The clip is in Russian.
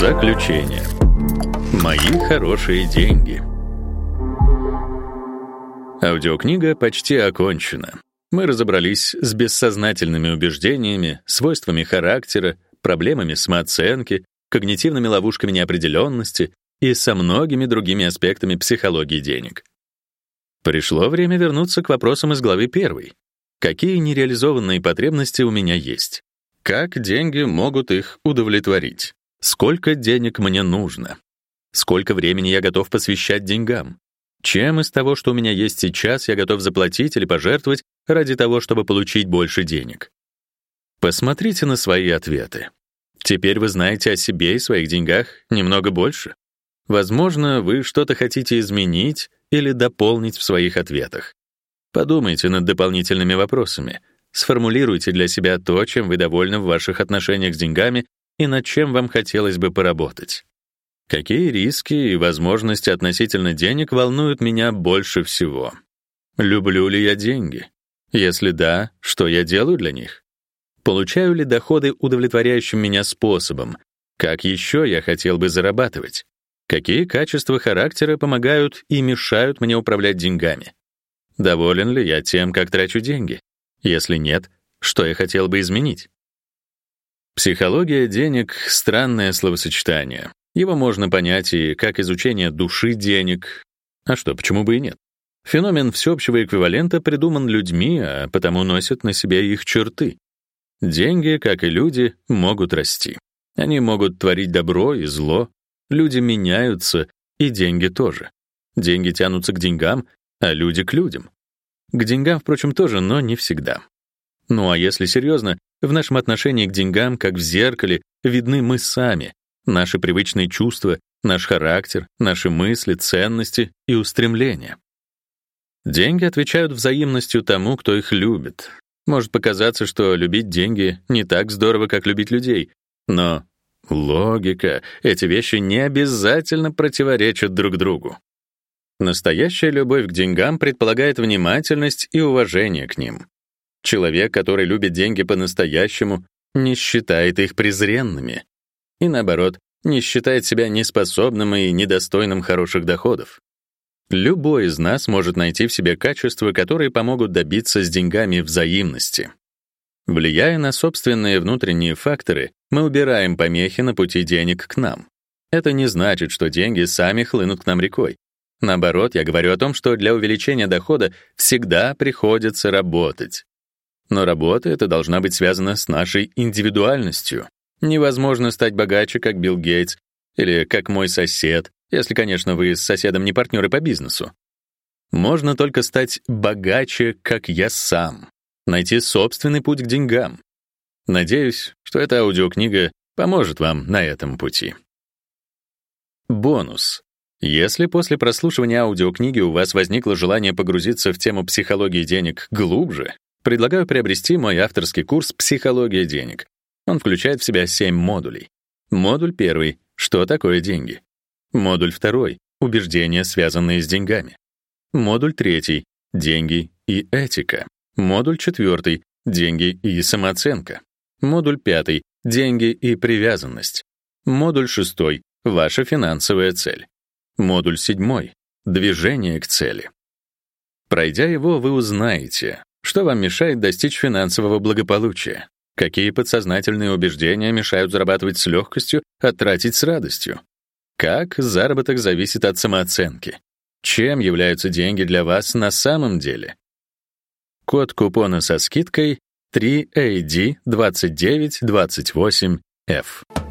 Заключение. Мои хорошие деньги. Аудиокнига почти окончена. Мы разобрались с бессознательными убеждениями, свойствами характера, проблемами самооценки, когнитивными ловушками неопределенности и со многими другими аспектами психологии денег. Пришло время вернуться к вопросам из главы 1. Какие нереализованные потребности у меня есть? Как деньги могут их удовлетворить? Сколько денег мне нужно? Сколько времени я готов посвящать деньгам? Чем из того, что у меня есть сейчас, я готов заплатить или пожертвовать ради того, чтобы получить больше денег? Посмотрите на свои ответы. Теперь вы знаете о себе и своих деньгах немного больше. Возможно, вы что-то хотите изменить или дополнить в своих ответах. Подумайте над дополнительными вопросами. Сформулируйте для себя то, чем вы довольны в ваших отношениях с деньгами и над чем вам хотелось бы поработать. Какие риски и возможности относительно денег волнуют меня больше всего? Люблю ли я деньги? Если да, что я делаю для них? Получаю ли доходы удовлетворяющим меня способом? Как еще я хотел бы зарабатывать? Какие качества характера помогают и мешают мне управлять деньгами? Доволен ли я тем, как трачу деньги? Если нет, что я хотел бы изменить? Психология денег — странное словосочетание. Его можно понять и как изучение души денег. А что, почему бы и нет? Феномен всеобщего эквивалента придуман людьми, а потому носит на себе их черты. Деньги, как и люди, могут расти. Они могут творить добро и зло. Люди меняются, и деньги тоже. Деньги тянутся к деньгам, а люди к людям. К деньгам, впрочем, тоже, но не всегда. Ну а если серьезно, в нашем отношении к деньгам, как в зеркале, видны мы сами, наши привычные чувства, наш характер, наши мысли, ценности и устремления. Деньги отвечают взаимностью тому, кто их любит. Может показаться, что любить деньги не так здорово, как любить людей, но логика, эти вещи не обязательно противоречат друг другу. Настоящая любовь к деньгам предполагает внимательность и уважение к ним. Человек, который любит деньги по-настоящему, не считает их презренными. И наоборот, не считает себя неспособным и недостойным хороших доходов. Любой из нас может найти в себе качества, которые помогут добиться с деньгами взаимности. Влияя на собственные внутренние факторы, мы убираем помехи на пути денег к нам. Это не значит, что деньги сами хлынут к нам рекой. Наоборот, я говорю о том, что для увеличения дохода всегда приходится работать. Но работа эта должна быть связана с нашей индивидуальностью. Невозможно стать богаче, как Билл Гейтс или как мой сосед, если, конечно, вы с соседом не партнеры по бизнесу. Можно только стать богаче, как я сам, найти собственный путь к деньгам. Надеюсь, что эта аудиокнига поможет вам на этом пути. Бонус. Если после прослушивания аудиокниги у вас возникло желание погрузиться в тему психологии денег глубже, Предлагаю приобрести мой авторский курс «Психология денег». Он включает в себя семь модулей. Модуль первый — что такое деньги? Модуль второй — убеждения, связанные с деньгами. Модуль третий — деньги и этика. Модуль четвертый — деньги и самооценка. Модуль пятый — деньги и привязанность. Модуль шестой — ваша финансовая цель. Модуль седьмой — движение к цели. Пройдя его, вы узнаете, что вам мешает достичь финансового благополучия? Какие подсознательные убеждения мешают зарабатывать с легкостью, а тратить с радостью? Как заработок зависит от самооценки? Чем являются деньги для вас на самом деле? Код купона со скидкой 3AD2928F.